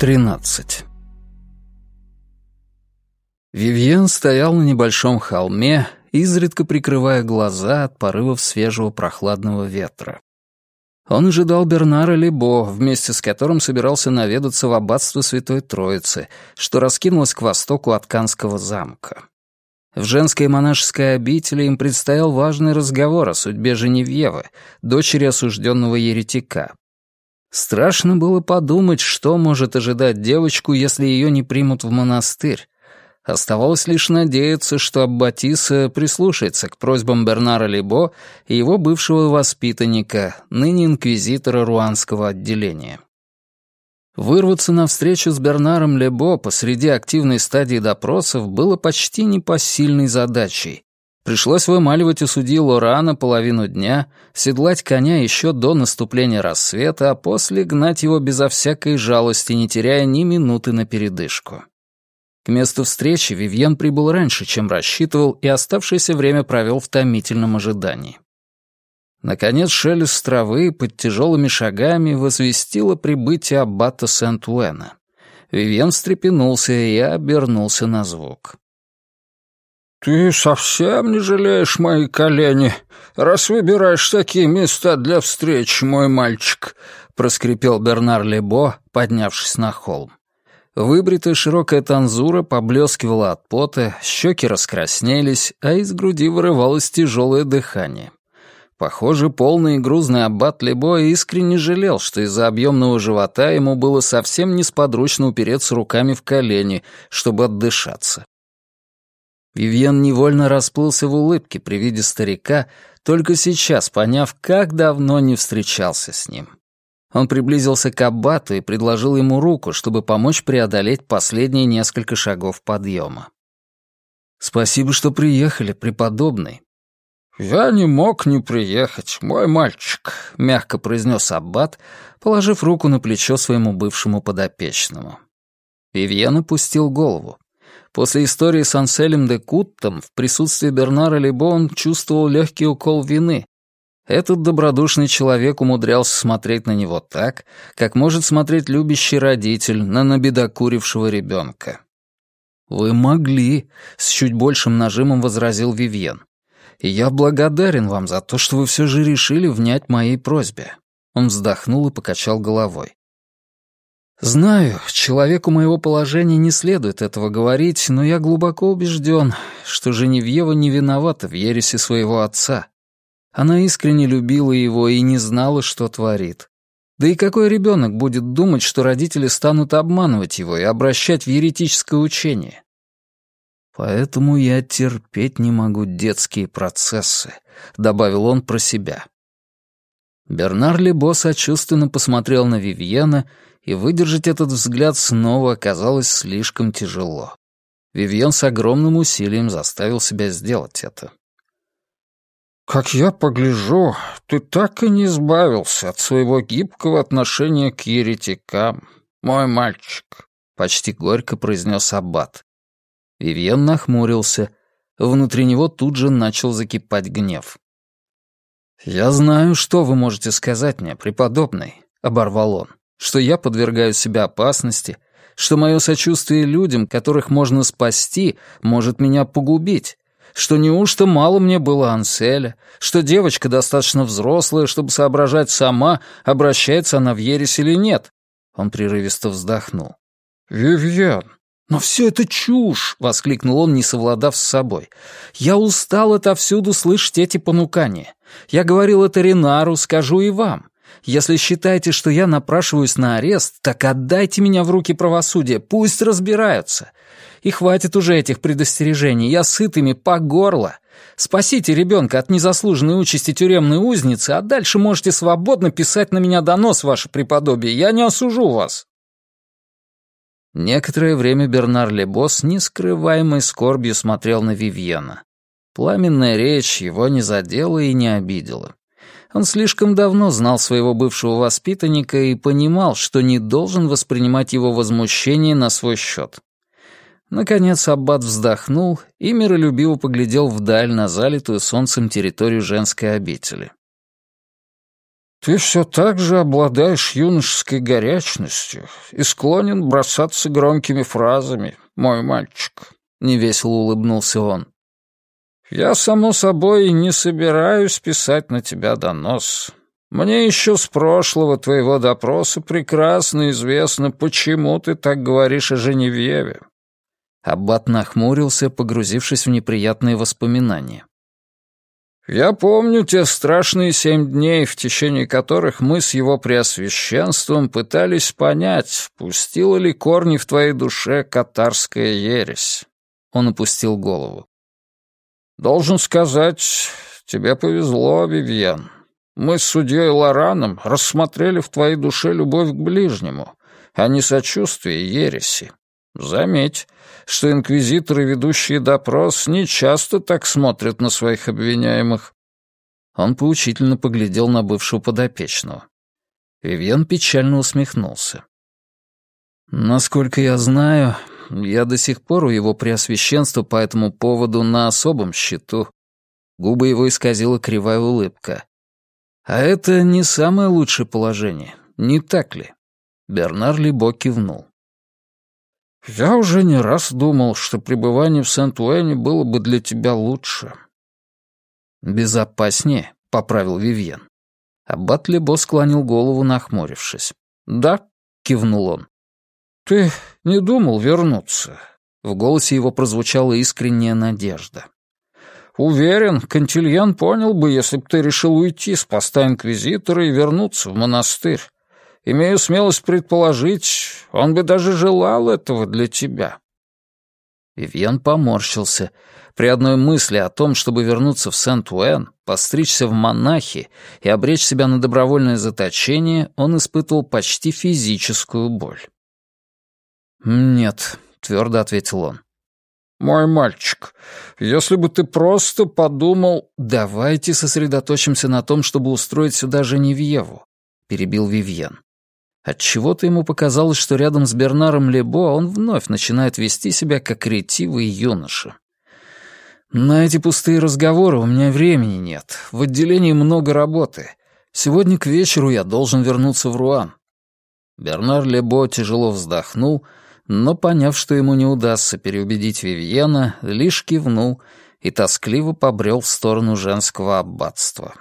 13. Вивьен стоял на небольшом холме, изредка прикрывая глаза от порывов свежего прохладного ветра. Он ожидал Бернара Лебо, вместе с которым собирался наведаться в аббатство Святой Троицы, что раскинулось к востоку от Канского замка. В женской монашеской обители им предстоял важный разговор о судьбе Женевьевы, дочери осужденного еретика, Страшно было подумать, что может ожидать девочку, если ее не примут в монастырь. Оставалось лишь надеяться, что Аббатиса прислушается к просьбам Бернара Лебо и его бывшего воспитанника, ныне инквизитора руанского отделения. Вырваться навстречу с Бернаром Лебо посреди активной стадии допросов было почти непосильной задачей, Пришлось вымаливать у судьи Лорана половину дня, седлать коня еще до наступления рассвета, а после гнать его безо всякой жалости, не теряя ни минуты на передышку. К месту встречи Вивьен прибыл раньше, чем рассчитывал, и оставшееся время провел в томительном ожидании. Наконец шелест травы под тяжелыми шагами возвестило прибытие аббата Сент-Уэна. Вивьен встрепенулся и обернулся на звук. «Ты совсем не жалеешь мои колени, раз выбираешь такие места для встреч, мой мальчик», — проскрипел Бернар Лебо, поднявшись на холм. Выбритая широкая танзура поблескивала от пота, щеки раскраснелись, а из груди вырывалось тяжелое дыхание. Похоже, полный и грузный аббат Лебо искренне жалел, что из-за объемного живота ему было совсем несподручно упереться руками в колени, чтобы отдышаться. Вивьен невольно расплылся в улыбке при виде старика, только сейчас поняв, как давно не встречался с ним. Он приблизился к аббату и предложил ему руку, чтобы помочь преодолеть последние несколько шагов подъема. «Спасибо, что приехали, преподобный». «Я не мог не приехать, мой мальчик», — мягко произнес аббат, положив руку на плечо своему бывшему подопечному. Вивьен опустил голову. После истории с Анселем де Куттом в присутствии Бернара Лебо он чувствовал легкий укол вины. Этот добродушный человек умудрялся смотреть на него так, как может смотреть любящий родитель на набедокурившего ребенка. «Вы могли», — с чуть большим нажимом возразил Вивьен. «И я благодарен вам за то, что вы все же решили внять моей просьбе». Он вздохнул и покачал головой. Знаю, человеку моего положения не следует этого говорить, но я глубоко убежден, что Женевьева не виновата в ересе своего отца. Она искренне любила его и не знала, что творит. Да и какой ребенок будет думать, что родители станут обманывать его и обращать в еретическое учение? Поэтому я терпеть не могу детские процессы, добавил он про себя. Бернар Лебо сочувственно посмотрел на Вивьена и выдержать этот взгляд снова оказалось слишком тяжело. Вивьен с огромным усилием заставил себя сделать это. «Как я погляжу, ты так и не избавился от своего гибкого отношения к еретикам, мой мальчик», — почти горько произнес Аббат. Вивьен нахмурился. Внутри него тут же начал закипать гнев. «Я знаю, что вы можете сказать мне, преподобный», — оборвал он что я подвергаю себя опасности, что мое сочувствие людям, которых можно спасти, может меня погубить, что неужто мало мне было Анселя, что девочка достаточно взрослая, чтобы соображать сама, обращается она в ересь или нет. Он прерывисто вздохнул. «Вивьен, но все это чушь!» — воскликнул он, не совладав с собой. «Я устал отовсюду слышать эти понукания. Я говорил это Ренару, скажу и вам. Если считаете, что я напрашиваюсь на арест, так отдайте меня в руки правосудия, пусть разбираются. И хватит уже этих предостережений, я сыт ими по горло. Спасите ребенка от незаслуженной участи тюремной узницы, а дальше можете свободно писать на меня донос, ваше преподобие, я не осужу вас». Некоторое время Бернар Лебо с нескрываемой скорбью смотрел на Вивьена. Пламенная речь его не задела и не обидела. Он слишком давно знал своего бывшего воспитанника и понимал, что не должен воспринимать его возмущение на свой счет. Наконец Аббат вздохнул и миролюбиво поглядел вдаль на залитую солнцем территорию женской обители. «Ты все так же обладаешь юношеской горячностью и склонен бросаться громкими фразами, мой мальчик», — невесело улыбнулся он. «Я, само собой, не собираюсь писать на тебя донос. Мне еще с прошлого твоего допроса прекрасно известно, почему ты так говоришь о Женевьеве». Аббат нахмурился, погрузившись в неприятные воспоминания. Я помню те страшные семь дней, в течение которых мы с его преосвященством пытались понять, пустила ли корни в твоей душе катарская ересь. Он опустил голову. Должен сказать, тебе повезло, Вивьен. Мы с судьей Лораном рассмотрели в твоей душе любовь к ближнему, а не сочувствие ереси. Заметь, что инквизиторы, ведущие допрос, не часто так смотрят на своих обвиняемых. Он поучительно поглядел на бывшего подопечного. Вивьен печально усмехнулся. «Насколько я знаю, я до сих пор у его преосвященства по этому поводу на особом счету». Губы его исказила кривая улыбка. «А это не самое лучшее положение, не так ли?» Бернар Либо кивнул. «Я уже не раз думал, что пребывание в Сент-Уэне было бы для тебя лучше». «Безопаснее», — поправил Вивьен. Аббат Лебо склонил голову, нахмурившись. «Да», — кивнул он. «Ты не думал вернуться?» В голосе его прозвучала искренняя надежда. «Уверен, Кантильян понял бы, если бы ты решил уйти с поста инквизитора и вернуться в монастырь. Имею смелость предположить, он бы даже желал этого для тебя». Вивьен поморщился. При одной мысли о том, чтобы вернуться в Сент-Уэн, постричься в монахи и обречь себя на добровольное заточение, он испытывал почти физическую боль. «Нет», — твердо ответил он. «Мой мальчик, если бы ты просто подумал...» «Давайте сосредоточимся на том, чтобы устроить сюда Женевьеву», — перебил Вивьен. Отчего-то ему показалось, что рядом с Бернаром Лебо он вновь начинает вести себя как ретивый юноша. «На эти пустые разговоры у меня времени нет. В отделении много работы. Сегодня к вечеру я должен вернуться в Руан». Бернар Лебо тяжело вздохнул, но, поняв, что ему не удастся переубедить Вивьена, лишь кивнул и тоскливо побрел в сторону женского аббатства.